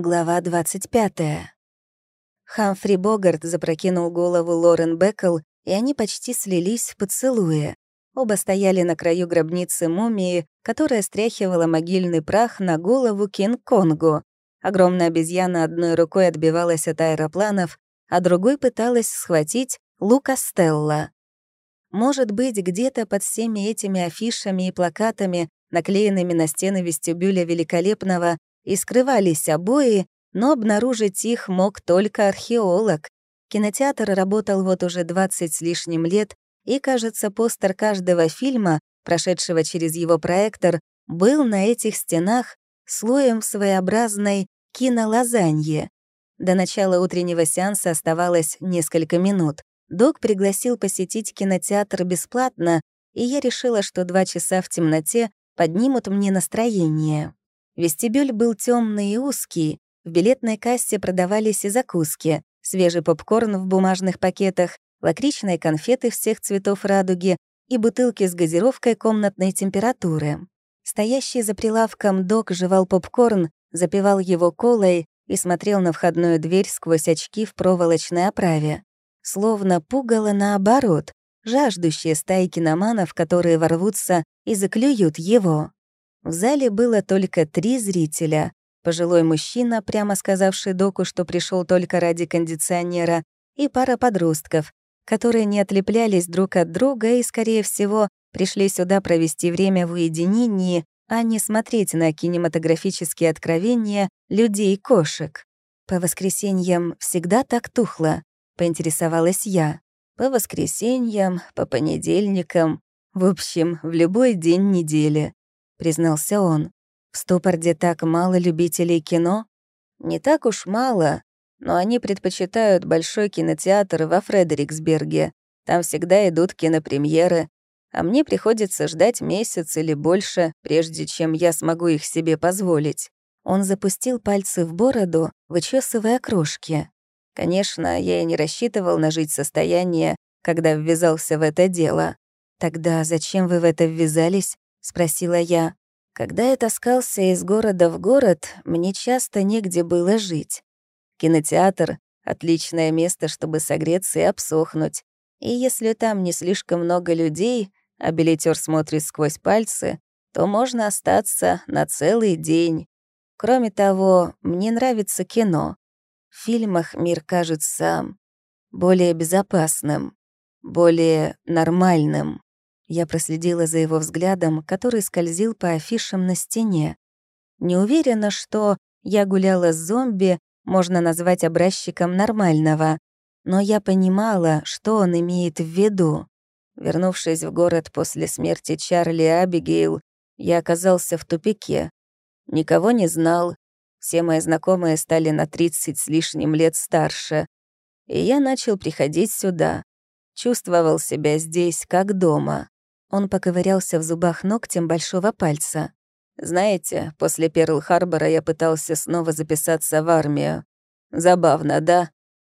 Глава 25. Хамфри Богарт запрокинул голову Лорен Беккл, и они почти слились в поцелуе. Оба стояли на краю гробницы мумии, которая стряхивала могильный прах на голову Кинг-Конгу. Огромная обезьяна одной рукой отбивалась от аэропланов, а другой пыталась схватить Лука Стелла. Может быть, где-то под всеми этими афишами и плакатами, наклеенными на стены вестибюля великолепного, и скрывались обои, но обнаружить их мог только археолог. Кинотеатр работал вот уже 20 с лишним лет, и, кажется, постер каждого фильма, прошедшего через его проектор, был на этих стенах слоем своеобразной кинолазаньи. До начала утреннего сеанса оставалось несколько минут. Док пригласил посетить кинотеатр бесплатно, и я решила, что два часа в темноте поднимут мне настроение. Вестибюль был темный и узкий, в билетной кассе продавались и закуски, свежий попкорн в бумажных пакетах, лакричные конфеты всех цветов радуги и бутылки с газировкой комнатной температуры. Стоящий за прилавком док жевал попкорн, запивал его колой и смотрел на входную дверь сквозь очки в проволочной оправе. Словно пугало наоборот, жаждущие стаи киноманов, которые ворвутся и заклюют его. В зале было только три зрителя. Пожилой мужчина, прямо сказавший доку, что пришел только ради кондиционера, и пара подростков, которые не отлеплялись друг от друга и, скорее всего, пришли сюда провести время в уединении, а не смотреть на кинематографические откровения людей-кошек. По воскресеньям всегда так тухло, поинтересовалась я. По воскресеньям, по понедельникам, в общем, в любой день недели признался он. «В Стопорде так мало любителей кино?» «Не так уж мало, но они предпочитают большой кинотеатр во Фредериксберге. Там всегда идут кинопремьеры, а мне приходится ждать месяц или больше, прежде чем я смогу их себе позволить». Он запустил пальцы в бороду, вычесывая крошки. Конечно, я и не рассчитывал нажить состояние, когда ввязался в это дело. Тогда зачем вы в это ввязались? — спросила я. Когда я таскался из города в город, мне часто негде было жить. Кинотеатр — отличное место, чтобы согреться и обсохнуть. И если там не слишком много людей, а билетер смотрит сквозь пальцы, то можно остаться на целый день. Кроме того, мне нравится кино. В фильмах мир кажется более безопасным, более нормальным. Я проследила за его взглядом, который скользил по афишам на стене. Не уверена, что «я гуляла с зомби» можно назвать образчиком нормального, но я понимала, что он имеет в виду. Вернувшись в город после смерти Чарли и Абигейл, я оказался в тупике. Никого не знал, все мои знакомые стали на 30 с лишним лет старше. И я начал приходить сюда. Чувствовал себя здесь, как дома. Он поковырялся в зубах ногтем большого пальца. «Знаете, после Перл-Харбора я пытался снова записаться в армию. Забавно, да?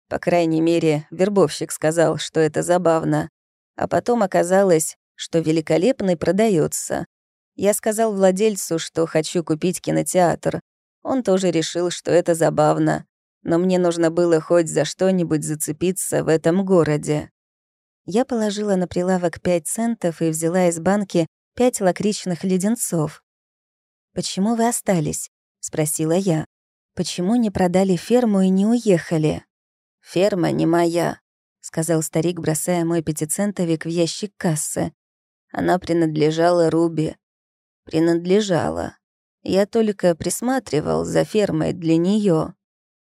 По крайней мере, вербовщик сказал, что это забавно. А потом оказалось, что великолепный продается. Я сказал владельцу, что хочу купить кинотеатр. Он тоже решил, что это забавно. Но мне нужно было хоть за что-нибудь зацепиться в этом городе. Я положила на прилавок 5 центов и взяла из банки 5 лакричных леденцов. «Почему вы остались?» — спросила я. «Почему не продали ферму и не уехали?» «Ферма не моя», — сказал старик, бросая мой пятицентовик в ящик кассы. «Она принадлежала Руби. Принадлежала. Я только присматривал за фермой для нее.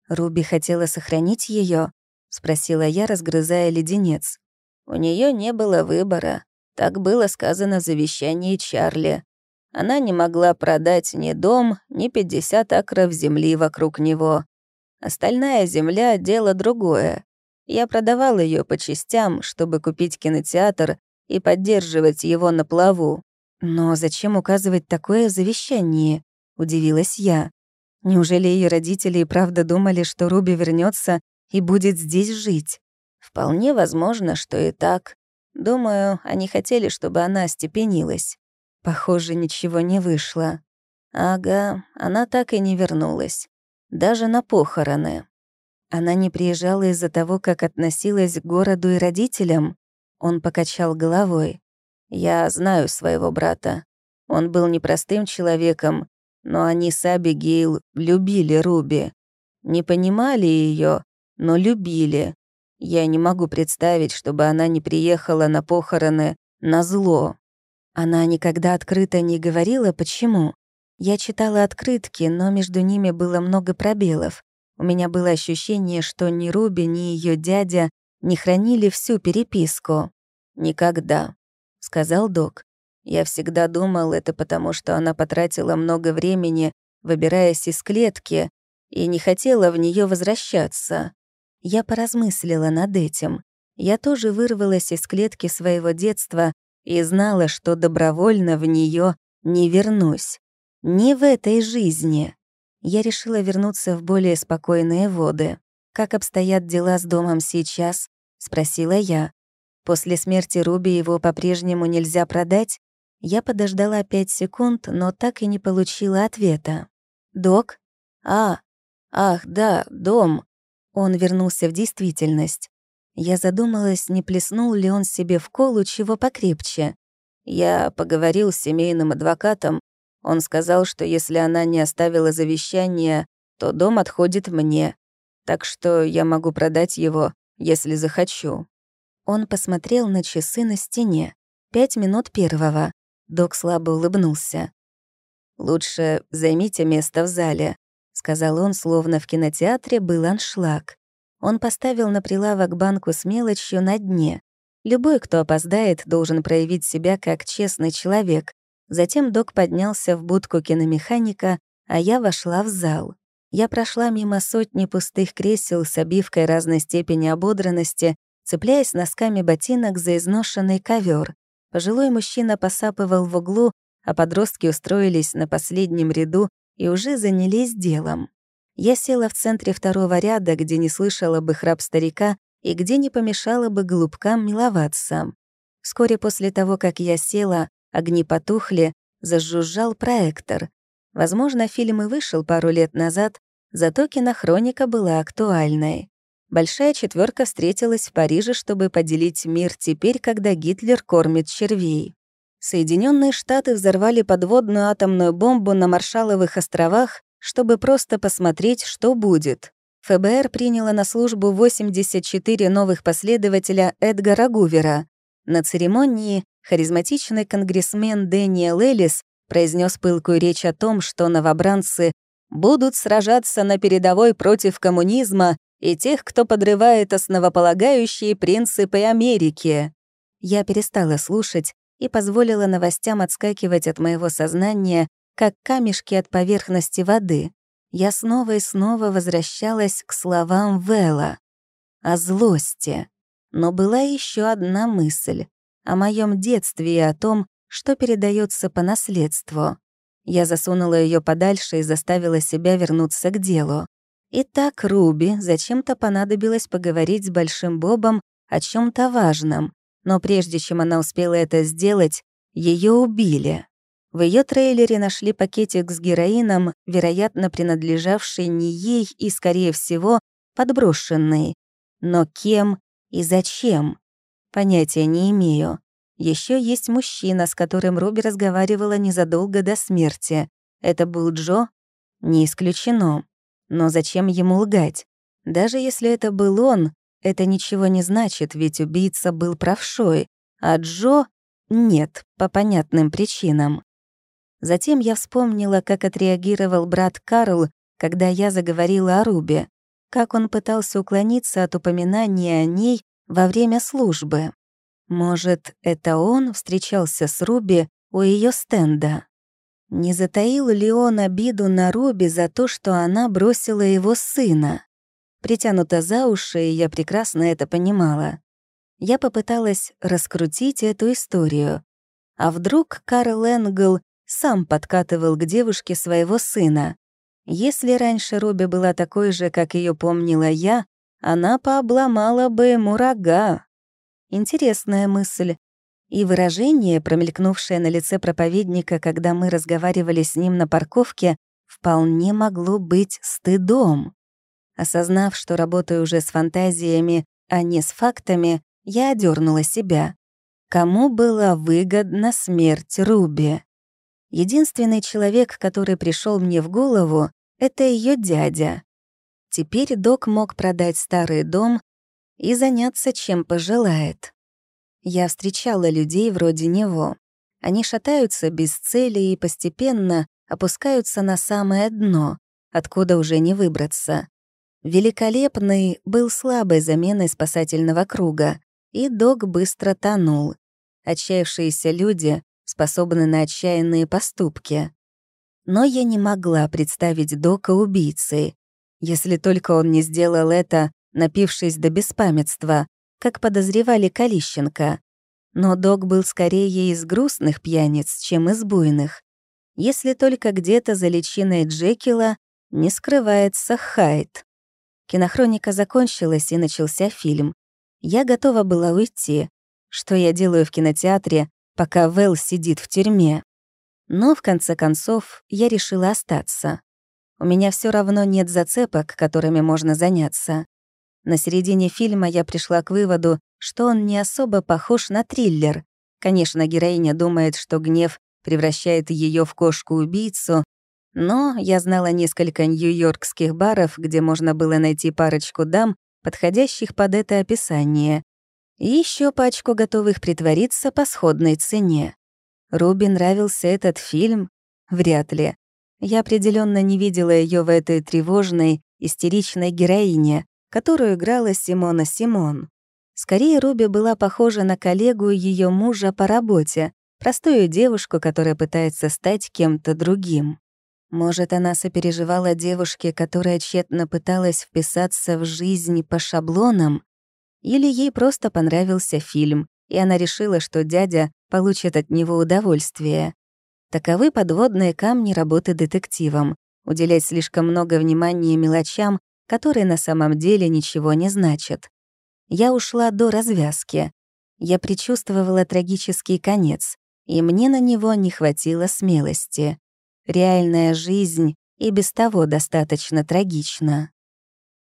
«Руби хотела сохранить ее? спросила я, разгрызая леденец. У нее не было выбора. Так было сказано в завещании Чарли. Она не могла продать ни дом, ни 50 акров земли вокруг него. Остальная земля — дело другое. Я продавал ее по частям, чтобы купить кинотеатр и поддерживать его на плаву. «Но зачем указывать такое в завещании?» — удивилась я. «Неужели ее родители и правда думали, что Руби вернется и будет здесь жить?» Вполне возможно, что и так. Думаю, они хотели, чтобы она остепенилась. Похоже, ничего не вышло. Ага, она так и не вернулась. даже на похороны. Она не приезжала из-за того, как относилась к городу и родителям. Он покачал головой. «Я знаю своего брата. Он был непростым человеком, но они с Абигейл любили Руби. Не понимали ее, но любили. Я не могу представить, чтобы она не приехала на похороны на зло. Она никогда открыто не говорила, почему. Я читала открытки, но между ними было много пробелов. У меня было ощущение, что ни Руби, ни ее дядя не хранили всю переписку. «Никогда», — сказал док. «Я всегда думал, это потому, что она потратила много времени, выбираясь из клетки, и не хотела в нее возвращаться. Я поразмыслила над этим. Я тоже вырвалась из клетки своего детства и знала, что добровольно в нее не вернусь. Не в этой жизни. Я решила вернуться в более спокойные воды. «Как обстоят дела с домом сейчас?» — спросила я. «После смерти Руби его по-прежнему нельзя продать?» Я подождала пять секунд, но так и не получила ответа. «Док?» «А, ах, да, дом». Он вернулся в действительность. Я задумалась, не плеснул ли он себе в колу чего покрепче. Я поговорил с семейным адвокатом. Он сказал, что если она не оставила завещание, то дом отходит мне. Так что я могу продать его, если захочу. Он посмотрел на часы на стене. Пять минут первого. Док слабо улыбнулся. «Лучше займите место в зале», — сказал он, словно в кинотеатре был аншлаг. Он поставил на прилавок банку с мелочью на дне. Любой, кто опоздает, должен проявить себя как честный человек. Затем док поднялся в будку киномеханика, а я вошла в зал. Я прошла мимо сотни пустых кресел с обивкой разной степени ободранности, цепляясь носками ботинок за изношенный ковер. Пожилой мужчина посапывал в углу, а подростки устроились на последнем ряду и уже занялись делом. Я села в центре второго ряда, где не слышала бы храп старика и где не помешало бы голубкам миловаться. Вскоре после того, как я села, огни потухли, зажужжал проектор. Возможно, фильм и вышел пару лет назад, зато кинохроника была актуальной. Большая четверка встретилась в Париже, чтобы поделить мир теперь, когда Гитлер кормит червей. Соединенные Штаты взорвали подводную атомную бомбу на Маршаловых островах чтобы просто посмотреть, что будет. ФБР приняло на службу 84 новых последователя Эдгара Гувера. На церемонии харизматичный конгрессмен Дэниел Эллис произнес пылкую речь о том, что новобранцы будут сражаться на передовой против коммунизма и тех, кто подрывает основополагающие принципы Америки. Я перестала слушать и позволила новостям отскакивать от моего сознания, как камешки от поверхности воды, я снова и снова возвращалась к словам Вэлла о злости. Но была еще одна мысль о моем детстве и о том, что передается по наследству. Я засунула ее подальше и заставила себя вернуться к делу. Итак, Руби зачем-то понадобилось поговорить с Большим Бобом о чем то важном, но прежде чем она успела это сделать, ее убили. В ее трейлере нашли пакетик с героином, вероятно, принадлежавший не ей и, скорее всего, подброшенный. Но кем и зачем? Понятия не имею. Еще есть мужчина, с которым Руби разговаривала незадолго до смерти. Это был Джо? Не исключено. Но зачем ему лгать? Даже если это был он, это ничего не значит, ведь убийца был правшой, а Джо — нет, по понятным причинам. Затем я вспомнила, как отреагировал брат Карл, когда я заговорила о Рубе, как он пытался уклониться от упоминания о ней во время службы. Может, это он встречался с Руби у ее стенда? Не затаил ли он обиду на Руби за то, что она бросила его сына? Притянута за уши, я прекрасно это понимала. Я попыталась раскрутить эту историю. А вдруг Карл Энгл сам подкатывал к девушке своего сына. Если раньше Руби была такой же, как ее помнила я, она пообломала бы ему рога. Интересная мысль. И выражение, промелькнувшее на лице проповедника, когда мы разговаривали с ним на парковке, вполне могло быть стыдом. Осознав, что работаю уже с фантазиями, а не с фактами, я одернула себя. Кому была выгодна смерть Руби? Единственный человек, который пришел мне в голову, это ее дядя. Теперь док мог продать старый дом и заняться чем пожелает. Я встречала людей вроде него. Они шатаются без цели и постепенно опускаются на самое дно, откуда уже не выбраться. Великолепный был слабой заменой спасательного круга, и док быстро тонул. Отчаявшиеся люди способны на отчаянные поступки. Но я не могла представить Дока убийцей, если только он не сделал это, напившись до беспамятства, как подозревали Калищенко. Но Док был скорее из грустных пьяниц, чем из буйных. Если только где-то за личиной Джекила не скрывается Хайд. Кинохроника закончилась, и начался фильм. Я готова была уйти. Что я делаю в кинотеатре, пока Вэл сидит в тюрьме? Но, в конце концов, я решила остаться. У меня все равно нет зацепок, которыми можно заняться. На середине фильма я пришла к выводу, что он не особо похож на триллер. Конечно, героиня думает, что гнев превращает ее в кошку-убийцу, но я знала несколько нью-йоркских баров, где можно было найти парочку дам, подходящих под это описание, и еще пачку готовых притвориться по сходной цене. Руби нравился этот фильм? Вряд ли. Я определенно не видела ее в этой тревожной, истеричной героине, которую играла Симона Симон. Скорее, Руби была похожа на коллегу ее мужа по работе, простую девушку, которая пытается стать кем-то другим. Может, она сопереживала девушке, которая тщетно пыталась вписаться в жизнь по шаблонам? Или ей просто понравился фильм, и она решила, что дядя получит от него удовольствие. Таковы подводные камни работы детективом — уделять слишком много внимания мелочам, которые на самом деле ничего не значат. Я ушла до развязки. Я предчувствовала трагический конец, и мне на него не хватило смелости. Реальная жизнь и без того достаточно трагична.